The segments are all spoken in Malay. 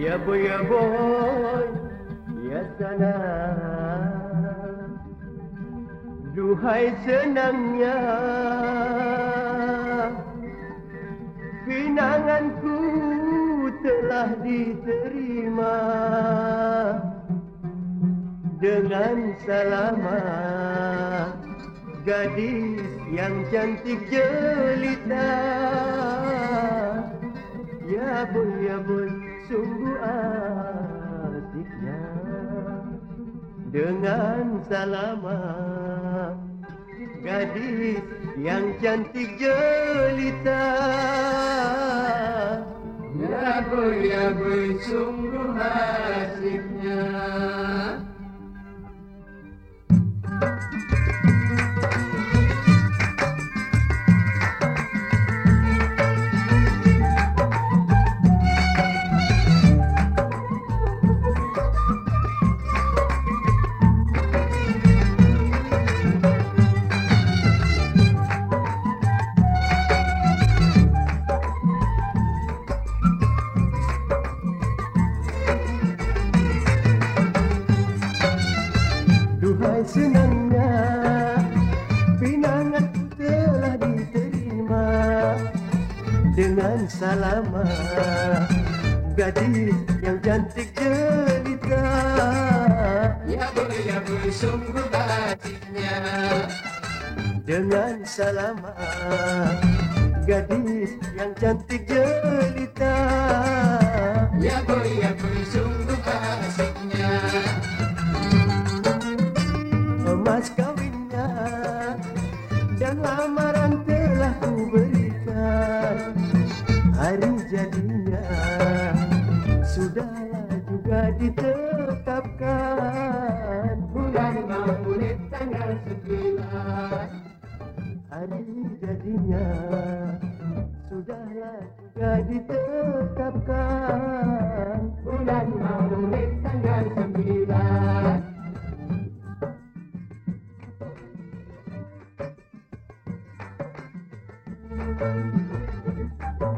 Ya boy ya boy ya sana. Duhai senangnya Pinanganku telah diterima Dengan selamat. Gadis yang cantik jelita. Ya boy ya boy sungguh asiknya. Dengan selamat Gadis yang cantik jelita. Ya boy, ya boy, sungguh asiknya senangnya Pinangan telah diterima Dengan selamat Gadis yang cantik jelita. Ya boy, ya boy, sungguh asiknya Dengan selamat Gadis yang cantik jelita. Ya boy, ya Hari jadinya Sudahlah juga ditetapkan. Bulan Maulid tanggal sembilan. Ku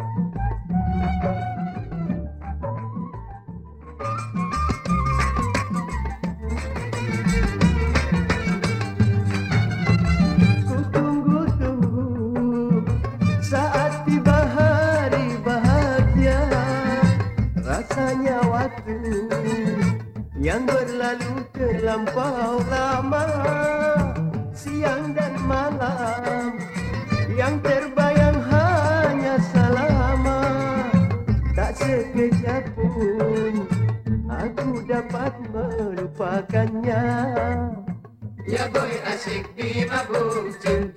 berlalu terlampau lama Siang dan malam. Yang terbayang hanya selama. Tak sekejap pun Aku dapat melupakannya. Ya boy, asik di mabuk. cinta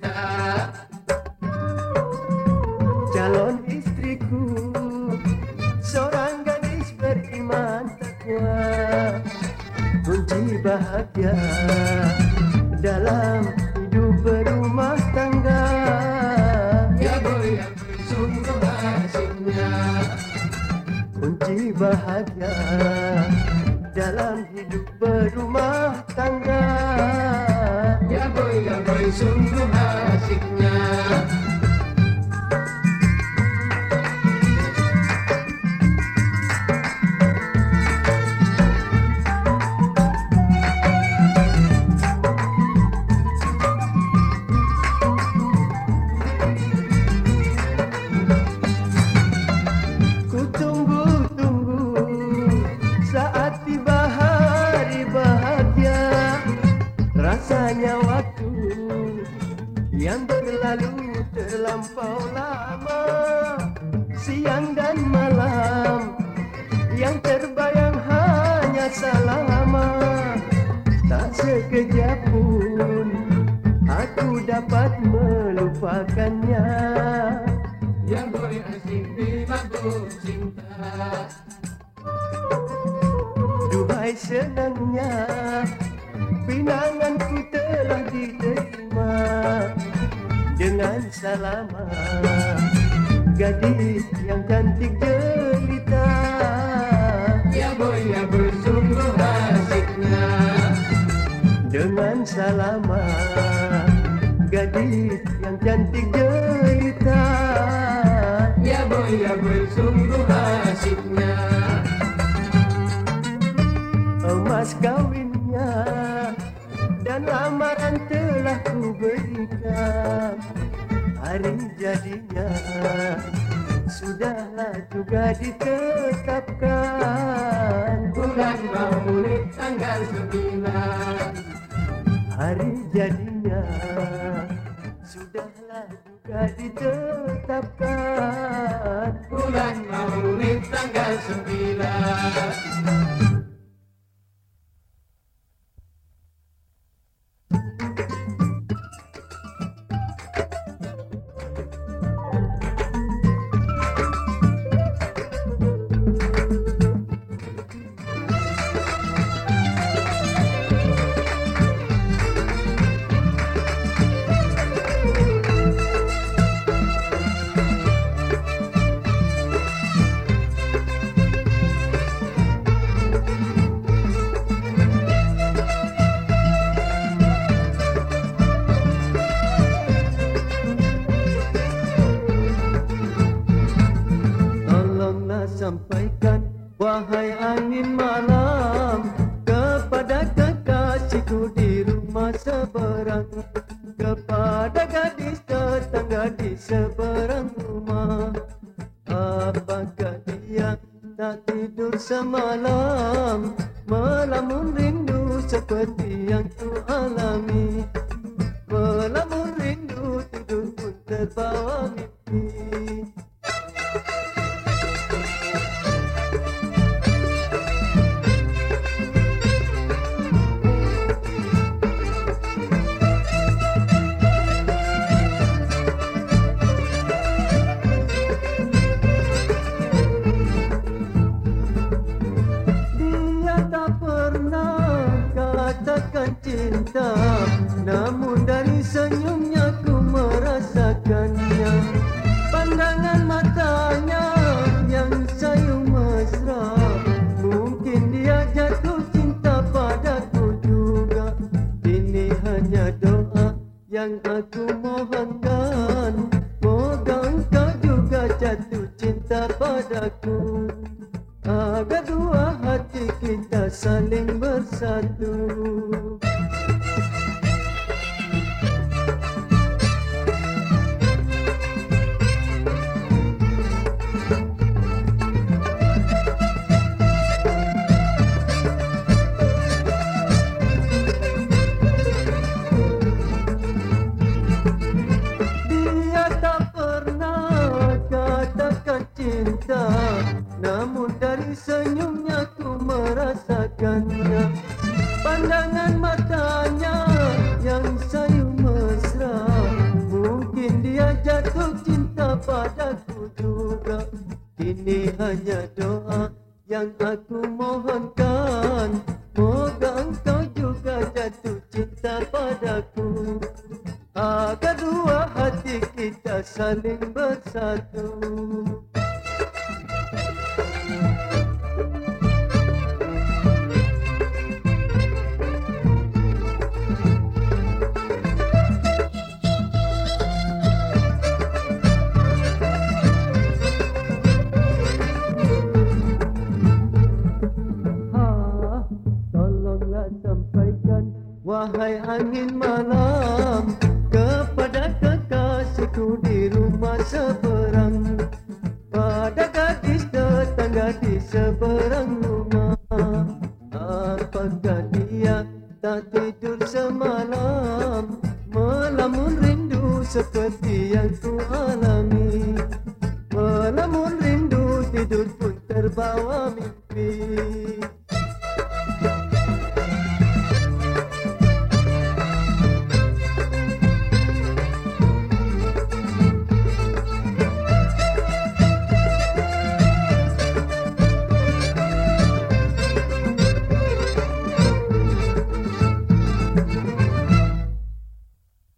kunci bahagia dalam hidup berumah tangga. Ya boy, sungguh asiknya kunci bahagia dalam hidup berumah tangga. Ya boy, ya boy, sungguh asiknya Siang dan malam. Yang terbayang hanya selama. Tak sekejap pun aku dapat melupakannya. Ya boy, asik di mabuk cinta. Duhai senangnya. Pinanganku telah diterima Dengan selamat Gadis yang cantik jelita. Ya boy, ya boy, sungguh asiknya Dengan selamat Gadis yang cantik jelita. Ya boy, ya boy, sungguh asiknya mas kawinnya Dan lamaran telah ku berikan Hari jadinya Sudahlah juga ditetapkan. Bulan maulid tanggal sembilan. Hari jadinya Sudahlah juga ditetapkan. Bulan maulid tanggal sembilan aku mohonkan Moga engkau juga jatuh cinta padaku. Agar dua hati kita saling bersatu hanya doa yang aku mohonkan. Moga engkau juga jatuh cinta padaku. Agar dua hati kita saling bersatu angin malam Kepada kekasihku di rumah seberang. Pada gadis tetangga di seberang rumah. Apakah dia tak tidur semalam